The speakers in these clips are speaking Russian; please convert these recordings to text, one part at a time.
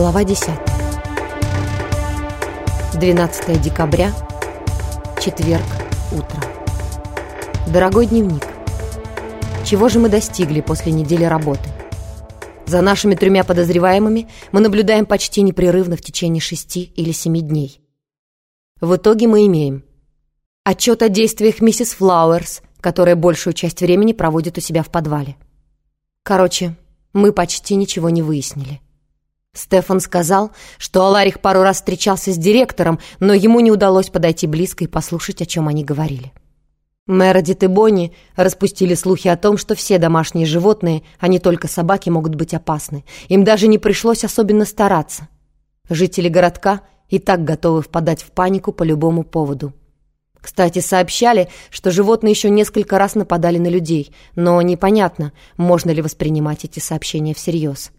Глава 10. 12 декабря, четверг, утро. Дорогой дневник. Чего же мы достигли после недели работы? За нашими тремя подозреваемыми мы наблюдаем почти непрерывно в течение шести или семи дней. В итоге мы имеем отчет о действиях миссис Флауэрс, которая большую часть времени проводит у себя в подвале. Короче, мы почти ничего не выяснили. Стефан сказал, что Аларих пару раз встречался с директором, но ему не удалось подойти близко и послушать, о чем они говорили. Мередит и Бонни распустили слухи о том, что все домашние животные, а не только собаки, могут быть опасны. Им даже не пришлось особенно стараться. Жители городка и так готовы впадать в панику по любому поводу. Кстати, сообщали, что животные еще несколько раз нападали на людей, но непонятно, можно ли воспринимать эти сообщения всерьез.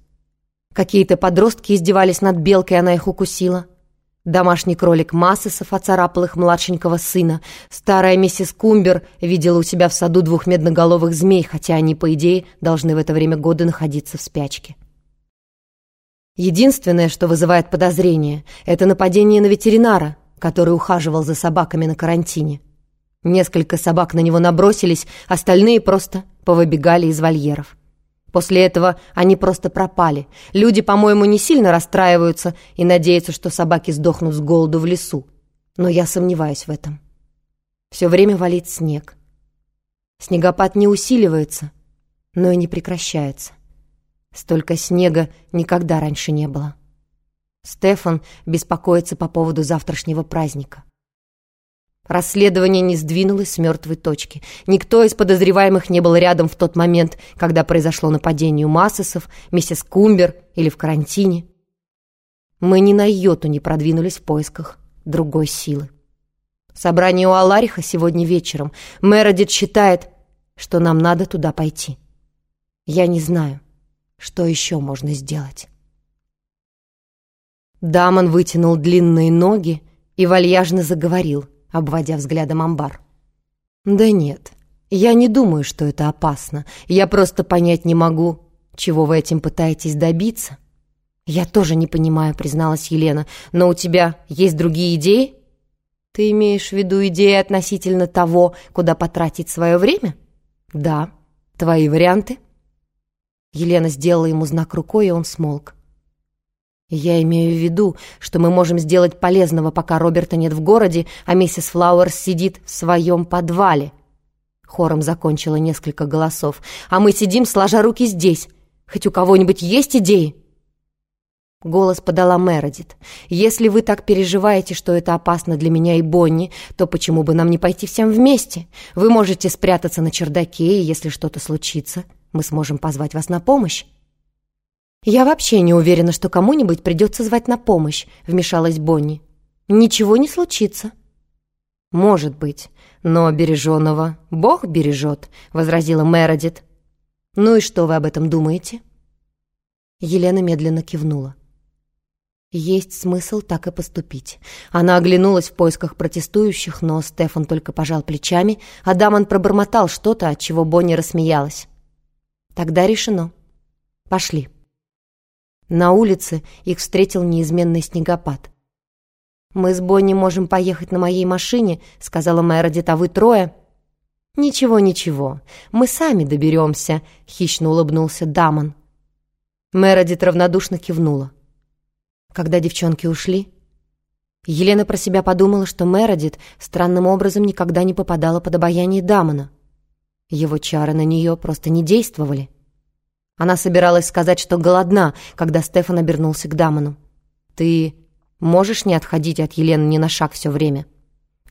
Какие-то подростки издевались над белкой, она их укусила. Домашний кролик Массесов оцарапал их младшенького сына. Старая миссис Кумбер видела у себя в саду двух медноголовых змей, хотя они, по идее, должны в это время года находиться в спячке. Единственное, что вызывает подозрение, это нападение на ветеринара, который ухаживал за собаками на карантине. Несколько собак на него набросились, остальные просто повыбегали из вольеров. После этого они просто пропали. Люди, по-моему, не сильно расстраиваются и надеются, что собаки сдохнут с голоду в лесу. Но я сомневаюсь в этом. Все время валит снег. Снегопад не усиливается, но и не прекращается. Столько снега никогда раньше не было. Стефан беспокоится по поводу завтрашнего праздника. Расследование не сдвинулось с мертвой точки. Никто из подозреваемых не был рядом в тот момент, когда произошло нападение у Массесов, миссис Кумбер или в карантине. Мы ни на йоту не продвинулись в поисках другой силы. Собрание у Алариха сегодня вечером. Мередит считает, что нам надо туда пойти. Я не знаю, что еще можно сделать. Дамон вытянул длинные ноги и вальяжно заговорил — обводя взглядом амбар. «Да нет, я не думаю, что это опасно. Я просто понять не могу, чего вы этим пытаетесь добиться». «Я тоже не понимаю», — призналась Елена. «Но у тебя есть другие идеи?» «Ты имеешь в виду идеи относительно того, куда потратить свое время?» «Да. Твои варианты?» Елена сделала ему знак рукой, и он смолк. Я имею в виду, что мы можем сделать полезного, пока Роберта нет в городе, а миссис Флауэрс сидит в своем подвале. Хором закончила несколько голосов. А мы сидим, сложа руки здесь. Хоть у кого-нибудь есть идеи? Голос подала Мередит. «Если вы так переживаете, что это опасно для меня и Бонни, то почему бы нам не пойти всем вместе? Вы можете спрятаться на чердаке, и если что-то случится, мы сможем позвать вас на помощь». «Я вообще не уверена, что кому-нибудь придется звать на помощь», — вмешалась Бонни. «Ничего не случится». «Может быть, но береженого Бог бережет», — возразила Мередит. «Ну и что вы об этом думаете?» Елена медленно кивнула. Есть смысл так и поступить. Она оглянулась в поисках протестующих, но Стефан только пожал плечами, а Дамон пробормотал что-то, от чего Бонни рассмеялась. «Тогда решено. Пошли». На улице их встретил неизменный снегопад. «Мы с Бонни можем поехать на моей машине», — сказала Мередит, «а вы трое». «Ничего, ничего, мы сами доберемся», — хищно улыбнулся Дамон. Мередит равнодушно кивнула. Когда девчонки ушли, Елена про себя подумала, что Мередит странным образом никогда не попадала под обаяние Дамона. Его чары на нее просто не действовали. Она собиралась сказать, что голодна, когда Стефан обернулся к Дамону. «Ты можешь не отходить от Елены ни на шаг все время?»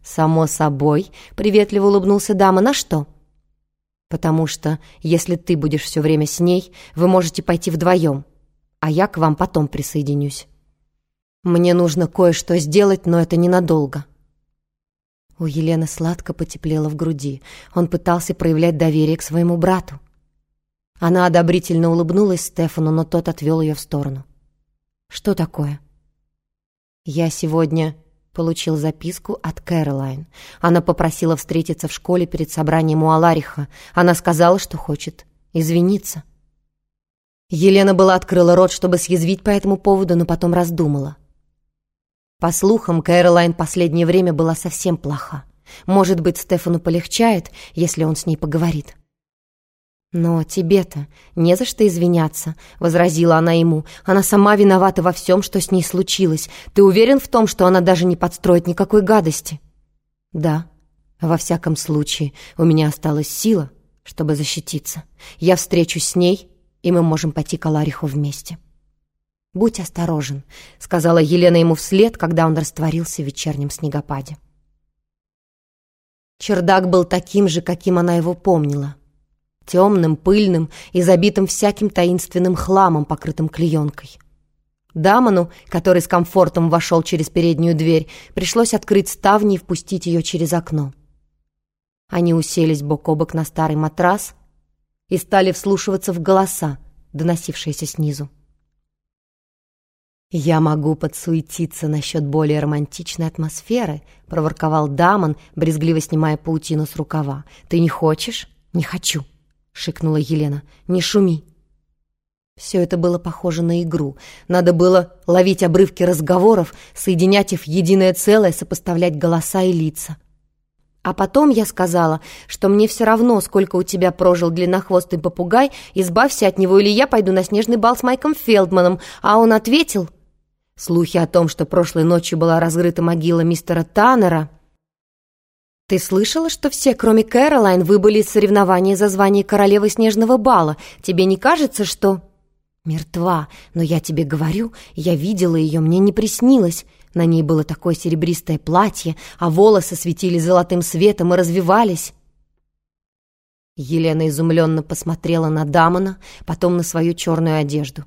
«Само собой», — приветливо улыбнулся Дамон. «А что?» «Потому что, если ты будешь все время с ней, вы можете пойти вдвоем, а я к вам потом присоединюсь. Мне нужно кое-что сделать, но это ненадолго». У Елены сладко потеплело в груди. Он пытался проявлять доверие к своему брату. Она одобрительно улыбнулась Стефану, но тот отвел ее в сторону. «Что такое?» «Я сегодня получил записку от Кэролайн. Она попросила встретиться в школе перед собранием у Алариха. Она сказала, что хочет извиниться». Елена была открыла рот, чтобы съязвить по этому поводу, но потом раздумала. По слухам, Кэролайн последнее время была совсем плоха. Может быть, Стефану полегчает, если он с ней поговорит. «Но тебе-то не за что извиняться», — возразила она ему. «Она сама виновата во всем, что с ней случилось. Ты уверен в том, что она даже не подстроит никакой гадости?» «Да. Во всяком случае, у меня осталась сила, чтобы защититься. Я встречусь с ней, и мы можем пойти к Алариху вместе». «Будь осторожен», — сказала Елена ему вслед, когда он растворился в вечернем снегопаде. Чердак был таким же, каким она его помнила темным, пыльным и забитым всяким таинственным хламом, покрытым клеенкой. Даману, который с комфортом вошел через переднюю дверь, пришлось открыть ставни и впустить ее через окно. Они уселись бок о бок на старый матрас и стали вслушиваться в голоса, доносившиеся снизу. «Я могу подсуетиться насчет более романтичной атмосферы», — проворковал Дамон, брезгливо снимая паутину с рукава. «Ты не хочешь?» «Не хочу», — шикнула Елена. «Не шуми». Все это было похоже на игру. Надо было ловить обрывки разговоров, соединять их в единое целое, сопоставлять голоса и лица. А потом я сказала, что мне все равно, сколько у тебя прожил длиннохвостый попугай, избавься от него, или я пойду на снежный бал с Майком Фелдманом. А он ответил... Слухи о том, что прошлой ночью была разрыта могила мистера Таннера, «Ты слышала, что все, кроме Кэролайн, выбыли из соревнования за звание королевы снежного бала? Тебе не кажется, что...» «Мертва, но я тебе говорю, я видела ее, мне не приснилось. На ней было такое серебристое платье, а волосы светили золотым светом и развивались». Елена изумленно посмотрела на Дамона, потом на свою черную одежду.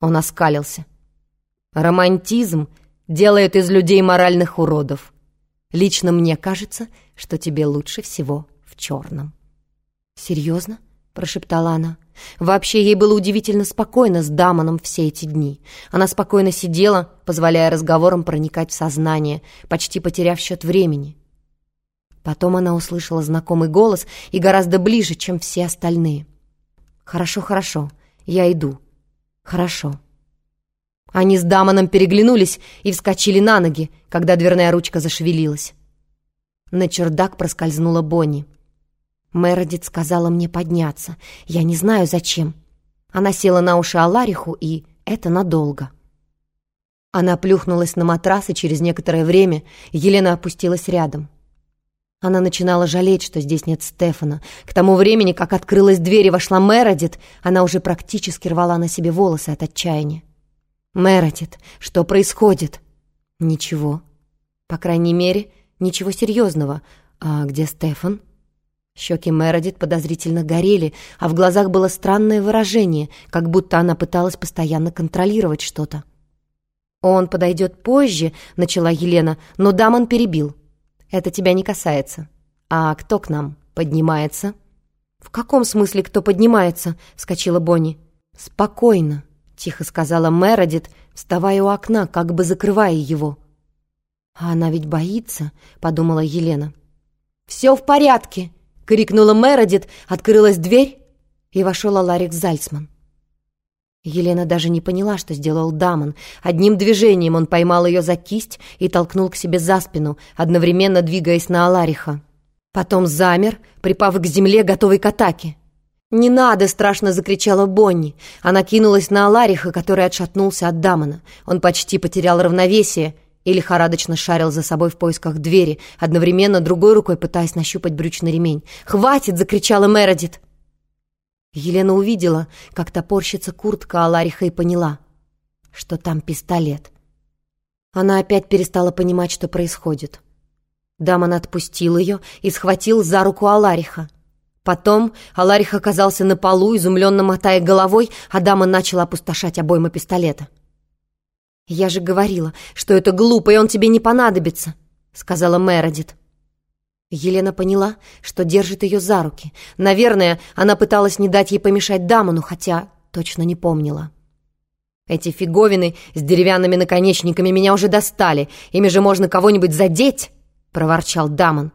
Он оскалился. «Романтизм делает из людей моральных уродов. Лично мне кажется, что тебе лучше всего в черном». «Серьезно?» — прошептала она. Вообще, ей было удивительно спокойно с Дамоном все эти дни. Она спокойно сидела, позволяя разговорам проникать в сознание, почти потеряв счет времени. Потом она услышала знакомый голос и гораздо ближе, чем все остальные. «Хорошо, хорошо, я иду. Хорошо». Они с Дамоном переглянулись и вскочили на ноги, когда дверная ручка зашевелилась. На чердак проскользнула Бонни. Мередит сказала мне подняться. Я не знаю, зачем. Она села на уши Алариху, и это надолго. Она плюхнулась на матрас, и через некоторое время Елена опустилась рядом. Она начинала жалеть, что здесь нет Стефана. К тому времени, как открылась дверь и вошла Мередит, она уже практически рвала на себе волосы от отчаяния. «Мередит, что происходит?» «Ничего. По крайней мере, ничего серьезного. А где Стефан?» Щеки Мередит подозрительно горели, а в глазах было странное выражение, как будто она пыталась постоянно контролировать что-то. «Он подойдет позже», — начала Елена, но Дамон перебил. «Это тебя не касается. А кто к нам поднимается?» «В каком смысле кто поднимается?» — вскочила Бонни. «Спокойно», — тихо сказала Мередит, вставая у окна, как бы закрывая его. «А она ведь боится», — подумала Елена. «Все в порядке!» крикнула Мередит, открылась дверь, и вошел Аларик Зальцман. Елена даже не поняла, что сделал Дамон. Одним движением он поймал ее за кисть и толкнул к себе за спину, одновременно двигаясь на Алариха. Потом замер, припав к земле, готовый к атаке. «Не надо!» — страшно закричала Бонни. Она кинулась на Алариха, который отшатнулся от Дамона. Он почти потерял равновесие — и лихорадочно шарил за собой в поисках двери, одновременно другой рукой пытаясь нащупать брючный ремень. «Хватит!» — закричала Мередит. Елена увидела, как топорщится куртка Алариха и поняла, что там пистолет. Она опять перестала понимать, что происходит. Дамон отпустил ее и схватил за руку Алариха. Потом Аларих оказался на полу, изумленно мотая головой, а Дамон начал опустошать обоймы пистолета. «Я же говорила, что это глупо, и он тебе не понадобится», — сказала Мередит. Елена поняла, что держит ее за руки. Наверное, она пыталась не дать ей помешать Дамону, хотя точно не помнила. «Эти фиговины с деревянными наконечниками меня уже достали. Ими же можно кого-нибудь задеть!» — проворчал Дамон.